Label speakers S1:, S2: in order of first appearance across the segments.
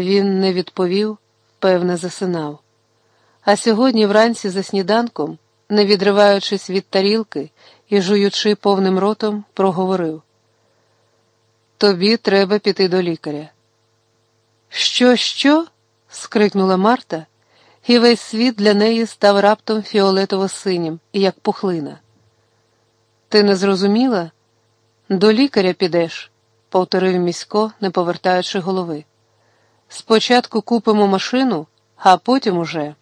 S1: Він не відповів, певне, засинав. А сьогодні вранці за сніданком, не відриваючись від тарілки і жуючи повним ротом, проговорив: Тобі треба піти до лікаря. Що, що? скрикнула Марта, і весь світ для неї став раптом фіолетово синім, як пухлина. Ти не зрозуміла? До лікаря підеш, повторив місько, не повертаючи голови. Спочатку купимо машину, а потім уже.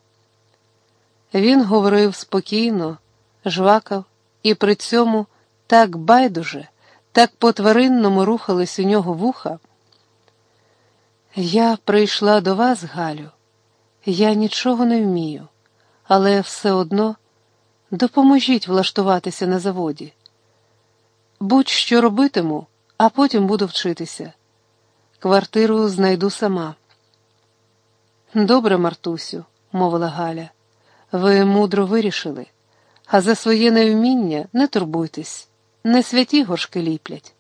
S1: Він говорив спокійно, жвакав, і при цьому так байдуже, так по тваринному рухались у нього вуха. Я прийшла до вас, Галю, я нічого не вмію, але все одно допоможіть влаштуватися на заводі. Будь що робитиму, а потім буду вчитися. Квартиру знайду сама. Добре, Мартусю, мовила Галя, ви мудро вирішили, а за своє невміння не турбуйтесь, не святі горшки ліплять.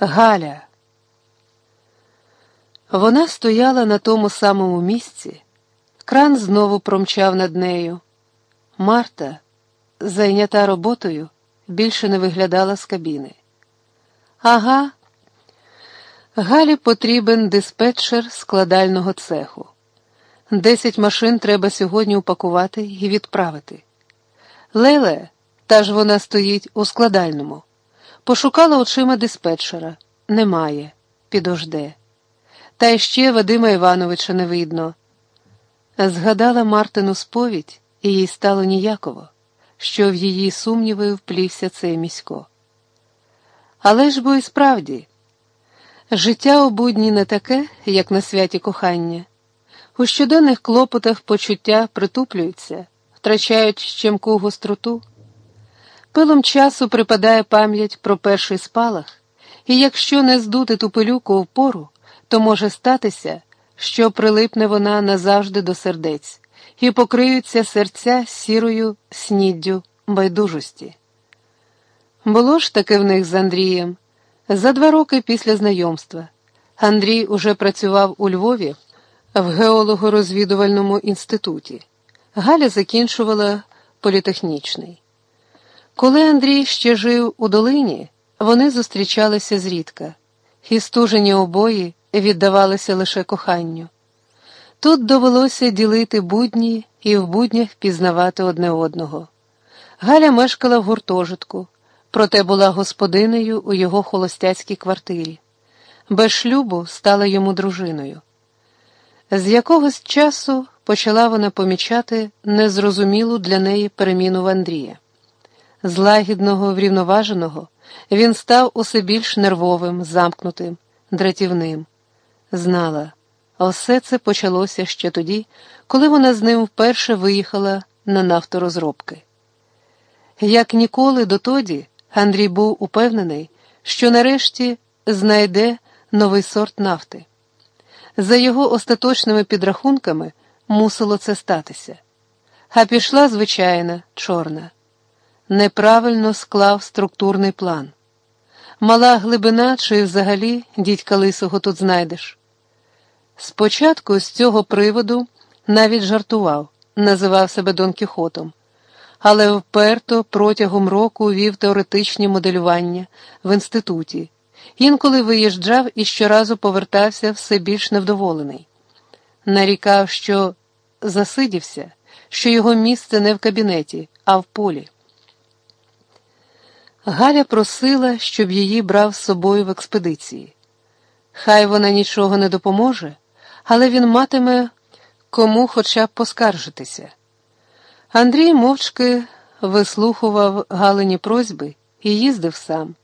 S1: Галя. Вона стояла на тому самому місці, кран знову промчав над нею. Марта, зайнята роботою, більше не виглядала з кабіни. Ага, Галі потрібен диспетчер складального цеху. Десять машин треба сьогодні упакувати і відправити. Леле, та ж вона стоїть у складальному. Пошукала очима диспетчера. Немає, підожде. Та ще Вадима Івановича не видно. Згадала Мартину сповідь, і їй стало ніяково, що в її сумніви вплівся цей місько. Але ж бо і справді, життя у будні не таке, як на святі кохання. У щоденних клопотах почуття притуплюються, втрачають щемку гостроту. Пилом часу припадає пам'ять про перший спалах, і якщо не здути ту пилюку впору, то може статися, що прилипне вона назавжди до сердець, і покриються серця сірою сніддю байдужості. Було ж таке в них з Андрієм за два роки після знайомства. Андрій уже працював у Львові в геолого-розвідувальному інституті. Галя закінчувала політехнічний. Коли Андрій ще жив у долині, вони зустрічалися зрідка, і стужені обої віддавалися лише коханню. Тут довелося ділити будні і в буднях пізнавати одне одного. Галя мешкала в гуртожитку, проте була господинею у його холостяцькій квартирі. Без шлюбу стала йому дружиною. З якогось часу почала вона помічати незрозумілу для неї переміну в Андрія. З лагідного, врівноваженого він став усе більш нервовим, замкнутим, дратівним. Знала, усе це почалося ще тоді, коли вона з ним вперше виїхала на нафторозробки. Як ніколи дотоді, Андрій був упевнений, що нарешті знайде новий сорт нафти. За його остаточними підрахунками мусило це статися. А пішла звичайна, чорна. Неправильно склав структурний план. Мала глибина, чи взагалі дідька лисого тут знайдеш. Спочатку з цього приводу навіть жартував, називав себе Дон Кіхотом, але вперто протягом року вів теоретичні моделювання в інституті. Інколи виїжджав і щоразу повертався все більш невдоволений. Нарікав, що засидівся, що його місце не в кабінеті, а в полі. Галя просила, щоб її брав з собою в експедиції. Хай вона нічого не допоможе, але він матиме кому хоча б поскаржитися. Андрій мовчки вислухував Галині просьби і їздив сам.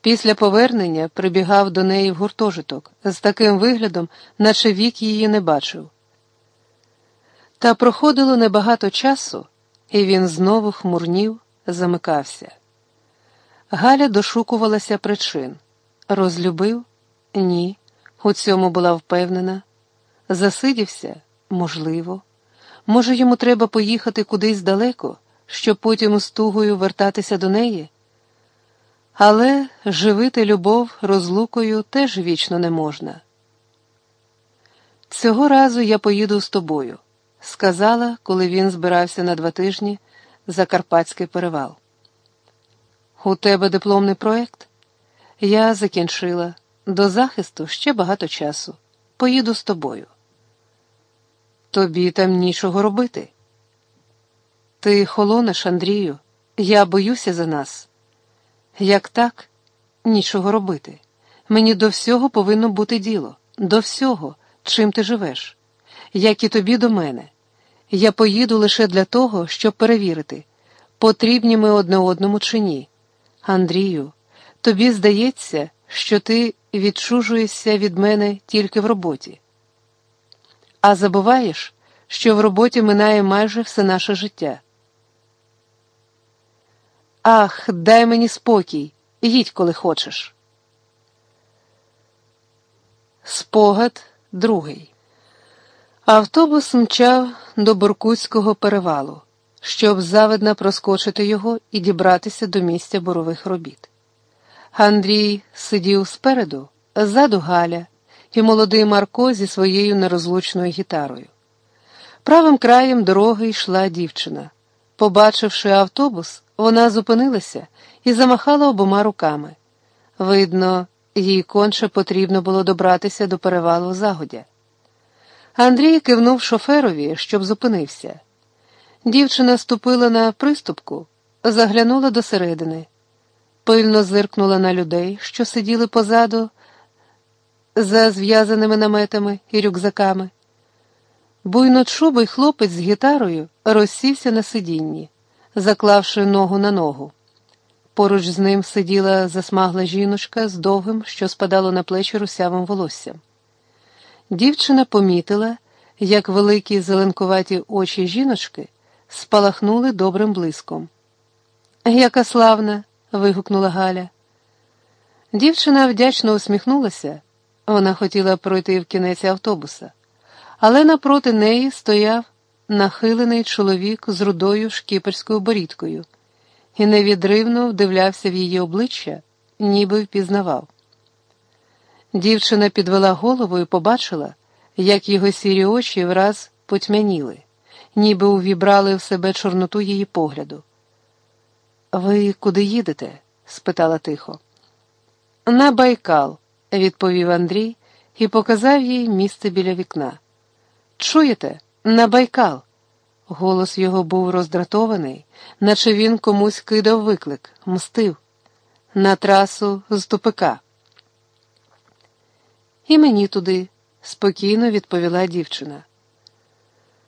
S1: Після повернення прибігав до неї в гуртожиток з таким виглядом, наче вік її не бачив. Та проходило небагато часу, і він знову хмурнів, замикався. Галя дошукувалася причин. Розлюбив? Ні. У цьому була впевнена. Засидівся? Можливо. Може, йому треба поїхати кудись далеко, щоб потім з тугою вертатися до неї? Але живити любов розлукою теж вічно не можна. Цього разу я поїду з тобою, сказала, коли він збирався на два тижні за Карпатський перевал. У тебе дипломний проєкт? Я закінчила. До захисту ще багато часу. Поїду з тобою. Тобі там нічого робити. Ти холонеш, Андрію, я боюся за нас. Як так, нічого робити. Мені до всього повинно бути діло, до всього, чим ти живеш, як і тобі до мене. Я поїду лише для того, щоб перевірити, потрібні ми одне одному чи ні. Андрію, тобі здається, що ти відчужуєшся від мене тільки в роботі. А забуваєш, що в роботі минає майже все наше життя. Ах, дай мені спокій, їдь, коли хочеш. Спогад другий. Автобус мчав до Буркутського перевалу, щоб завидно проскочити його і дібратися до місця бурових робіт. Андрій сидів спереду, ззаду Галя і молодий Марко зі своєю нерозлучною гітарою. Правим краєм дороги йшла дівчина. Побачивши автобус, вона зупинилася і замахала обома руками. Видно, їй конче потрібно було добратися до перевалу загодя. Андрій кивнув шоферові, щоб зупинився. Дівчина ступила на приступку, заглянула досередини, пильно зиркнула на людей, що сиділи позаду за зв'язаними наметами і рюкзаками. Буйночубий хлопець з гітарою розсівся на сидінні, заклавши ногу на ногу. Поруч з ним сиділа засмагла жіночка з довгим, що спадало на плечі русявим волоссям. Дівчина помітила, як великі зеленкуваті очі жіночки спалахнули добрим блиском. Яка славна. вигукнула Галя. Дівчина вдячно усміхнулася. Вона хотіла пройти в кінець автобуса, але напроти неї стояв нахилений чоловік з рудою шкіперською борідкою і невідривно вдивлявся в її обличчя, ніби впізнавав. Дівчина підвела голову і побачила, як його сірі очі враз потьмяніли, ніби увібрали в себе чорноту її погляду. Ви куди їдете? спитала тихо. На Байкал, відповів Андрій і показав їй місце біля вікна. Чуєте, на Байкал? Голос його був роздратований, наче він комусь кидав виклик, мстив. На трасу з тупика. І мені туди, спокійно відповіла дівчина.